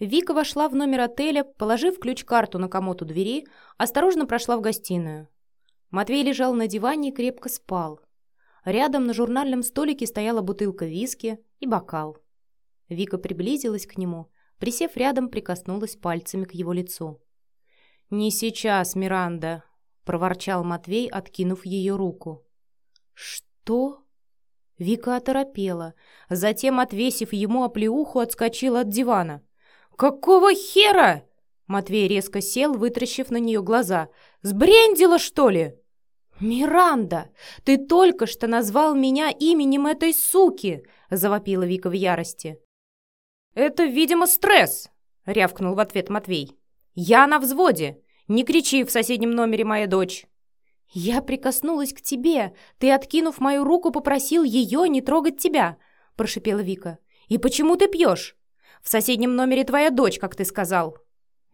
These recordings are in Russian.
Вика вошла в номер отеля, положив ключ-карту на комод у двери, осторожно прошла в гостиную. Матвей лежал на диване и крепко спал. Рядом на журнальном столике стояла бутылка виски и бокал. Вика приблизилась к нему, присев рядом, прикоснулась пальцами к его лицу. «Не сейчас, Миранда», — проворчал Матвей, откинув ее руку. «Что?» Вика оторопела, затем, отвесив ему оплеуху, отскочила от дивана. «Какого хера?» Матвей резко сел, вытращив на нее глаза. «Сбрендила, что ли?» «Миранда, ты только что назвал меня именем этой суки!» завопила Вика в ярости. «Это, видимо, стресс!» — рявкнул в ответ Матвей. «Я на взводе! Не кричи в соседнем номере моя дочь!» «Я прикоснулась к тебе. Ты, откинув мою руку, попросил ее не трогать тебя», — прошипела Вика. «И почему ты пьешь? В соседнем номере твоя дочь, как ты сказал».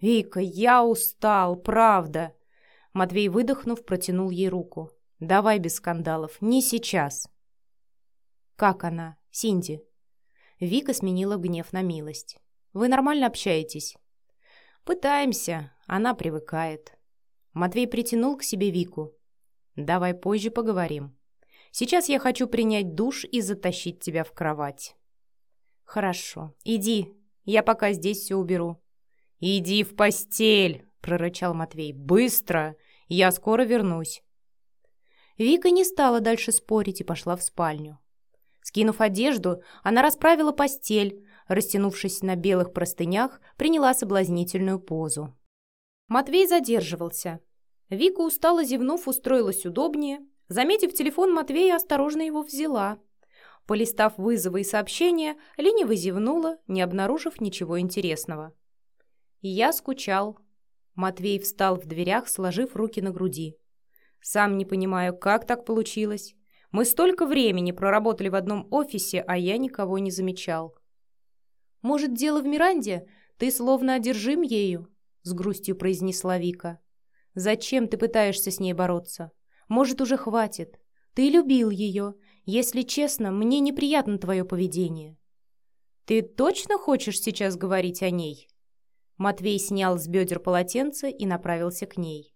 «Вика, я устал, правда». Матвей, выдохнув, протянул ей руку. «Давай без скандалов, не сейчас». «Как она, Синди?» Вика сменила гнев на милость. «Вы нормально общаетесь?» «Пытаемся, она привыкает». Матвей притянул к себе Вику. Давай позже поговорим. Сейчас я хочу принять душ и затащить тебя в кровать. Хорошо, иди, я пока здесь все уберу. Иди в постель, прорычал Матвей. Быстро, я скоро вернусь. Вика не стала дальше спорить и пошла в спальню. Скинув одежду, она расправила постель, растянувшись на белых простынях, приняла соблазнительную позу. Матвей задерживался, Вика, устало зевнув, устроилась удобнее. Заметив телефон, Матвея осторожно его взяла. Полистав вызовы и сообщения, лениво зевнула, не обнаружив ничего интересного. Я скучал. Матвей встал в дверях, сложив руки на груди. Сам не понимаю, как так получилось. Мы столько времени проработали в одном офисе, а я никого не замечал. «Может, дело в Миранде? Ты словно одержим ею?» — с грустью произнесла Вика. Зачем ты пытаешься с ней бороться? Может, уже хватит. Ты любил ее. Если честно, мне неприятно твое поведение. Ты точно хочешь сейчас говорить о ней? Матвей снял с бедер полотенце и направился к ней.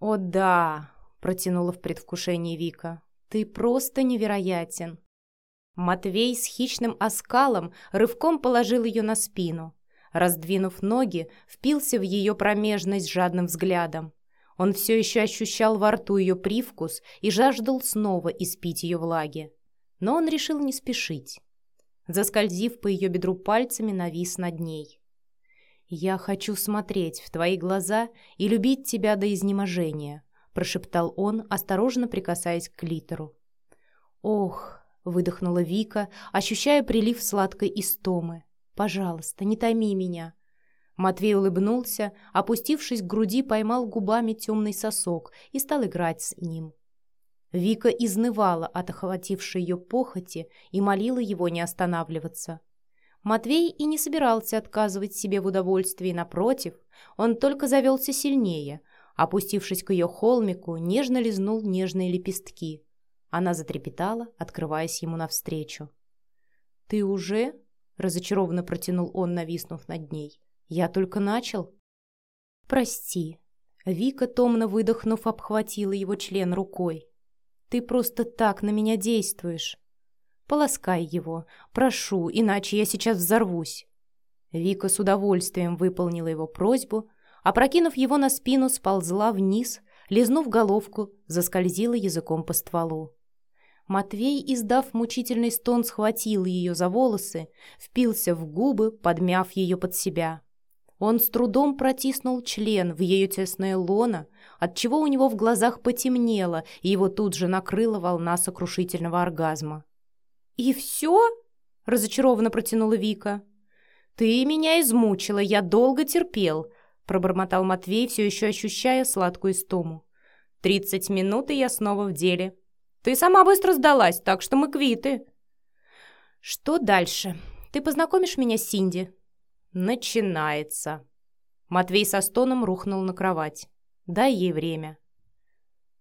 «О да!» — протянула в предвкушении Вика. «Ты просто невероятен!» Матвей с хищным оскалом рывком положил ее на спину раздвинув ноги, впился в ее промежность жадным взглядом. Он все еще ощущал во рту ее привкус и жаждал снова испить ее влаги. Но он решил не спешить. Заскользив по ее бедру пальцами, навис над ней. «Я хочу смотреть в твои глаза и любить тебя до изнеможения», прошептал он, осторожно прикасаясь к клитору. «Ох!» — выдохнула Вика, ощущая прилив сладкой истомы. Пожалуйста, не томи меня». Матвей улыбнулся, опустившись к груди, поймал губами темный сосок и стал играть с ним. Вика изнывала от охватившей ее похоти и молила его не останавливаться. Матвей и не собирался отказывать себе в удовольствии, напротив, он только завелся сильнее, опустившись к ее холмику, нежно лизнул нежные лепестки. Она затрепетала, открываясь ему навстречу. «Ты уже?» разочарованно протянул он, нависнув над ней. «Я только начал». «Прости». Вика, томно выдохнув, обхватила его член рукой. «Ты просто так на меня действуешь. Полоскай его, прошу, иначе я сейчас взорвусь». Вика с удовольствием выполнила его просьбу, опрокинув его на спину, сползла вниз, лизнув головку, заскользила языком по стволу. Матвей, издав мучительный стон, схватил ее за волосы, впился в губы, подмяв ее под себя. Он с трудом протиснул член в ее тесное лоно, отчего у него в глазах потемнело, и его тут же накрыла волна сокрушительного оргазма. «И все?» — разочарованно протянула Вика. «Ты меня измучила, я долго терпел», — пробормотал Матвей, все еще ощущая сладкую истому. «Тридцать минут, и я снова в деле. Ты сама быстро сдалась, так что мы квиты. Что дальше? Ты познакомишь меня с Синди? Начинается. Матвей со стоном рухнул на кровать. Дай ей время.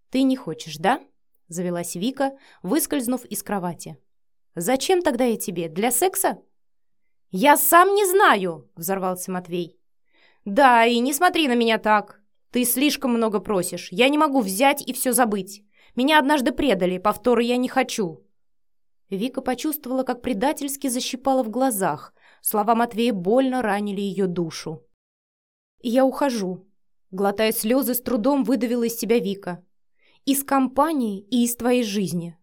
Ты не хочешь, да? Завелась Вика, выскользнув из кровати. Зачем тогда я тебе? Для секса? «Я сам не знаю!» — взорвался Матвей. «Да, и не смотри на меня так. Ты слишком много просишь. Я не могу взять и все забыть. Меня однажды предали, повторы я не хочу». Вика почувствовала, как предательски защипала в глазах. Слова Матвея больно ранили ее душу. «Я ухожу», — глотая слезы, с трудом выдавила из себя Вика. «Из компании и из твоей жизни».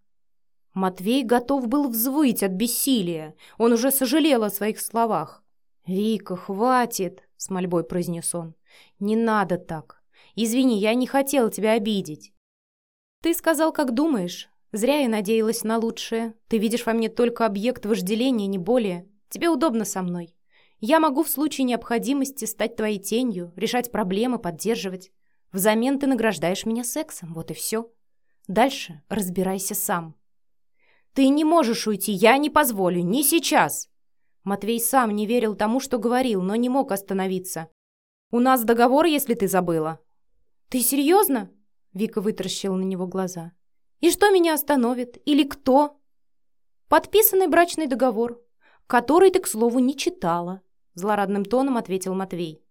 Матвей готов был взвыть от бессилия. Он уже сожалел о своих словах. «Вика, хватит!» — с мольбой произнес он. «Не надо так. Извини, я не хотел тебя обидеть». «Ты сказал, как думаешь. Зря я надеялась на лучшее. Ты видишь во мне только объект вожделения, не более. Тебе удобно со мной. Я могу в случае необходимости стать твоей тенью, решать проблемы, поддерживать. Взамен ты награждаешь меня сексом, вот и все. Дальше разбирайся сам». «Ты не можешь уйти, я не позволю, не сейчас!» Матвей сам не верил тому, что говорил, но не мог остановиться. «У нас договор, если ты забыла». «Ты серьезно?» Вика вытаращила на него глаза. «И что меня остановит? Или кто?» «Подписанный брачный договор, который ты, к слову, не читала», злорадным тоном ответил Матвей.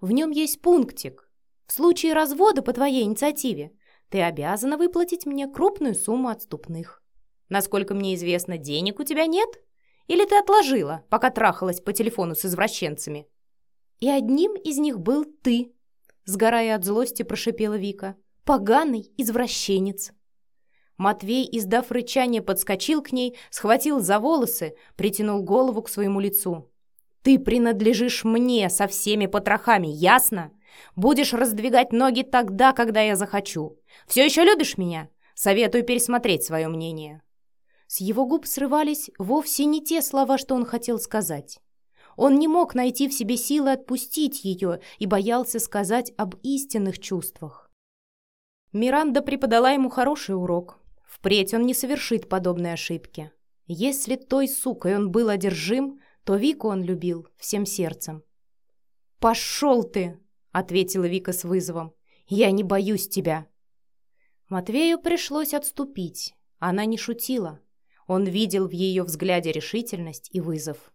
«В нем есть пунктик. В случае развода по твоей инициативе ты обязана выплатить мне крупную сумму отступных. Насколько мне известно, денег у тебя нет? Или ты отложила, пока трахалась по телефону с извращенцами?» «И одним из них был ты», — сгорая от злости, прошипела Вика. «Поганый извращенец». Матвей, издав рычание, подскочил к ней, схватил за волосы, притянул голову к своему лицу. «Ты принадлежишь мне со всеми потрохами, ясно? Будешь раздвигать ноги тогда, когда я захочу. Все еще любишь меня? Советую пересмотреть свое мнение». С его губ срывались вовсе не те слова, что он хотел сказать. Он не мог найти в себе силы отпустить ее и боялся сказать об истинных чувствах. Миранда преподала ему хороший урок. Впредь он не совершит подобной ошибки. Если той сукой он был одержим, то Вику он любил всем сердцем. «Пошел ты!» — ответила Вика с вызовом. «Я не боюсь тебя!» Матвею пришлось отступить. Она не шутила. Он видел в ее взгляде решительность и вызов.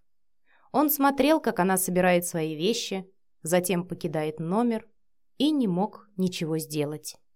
Он смотрел, как она собирает свои вещи, затем покидает номер и не мог ничего сделать.